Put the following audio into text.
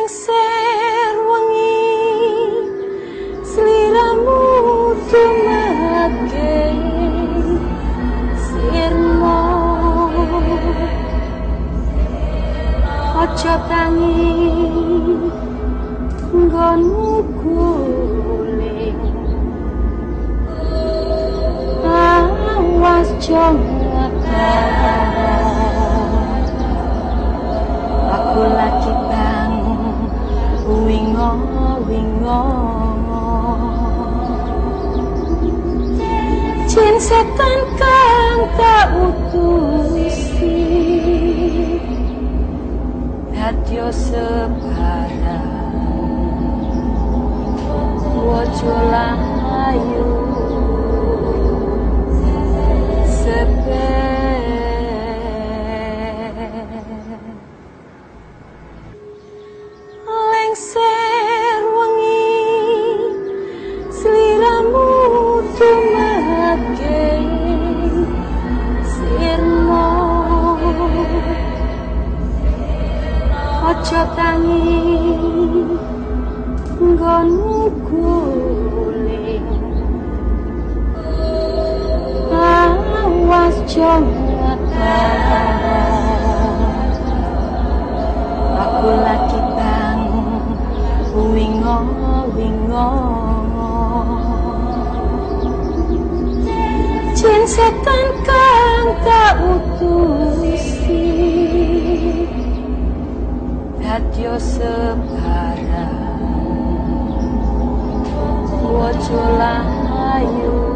lengser wengi sliramu tumake sirmo ojo tangi nggonmu guling. Awas jomata aku lagi Jin setan kang tak utusi. Hadyo sebarang Wojo layu Sepe. Lengser ojo tangi nggonmu guling awas jomata aku lagi bangun wingo wingo. Jin setan kang tak utusi Hadyo sebarang Wojo layu Sepe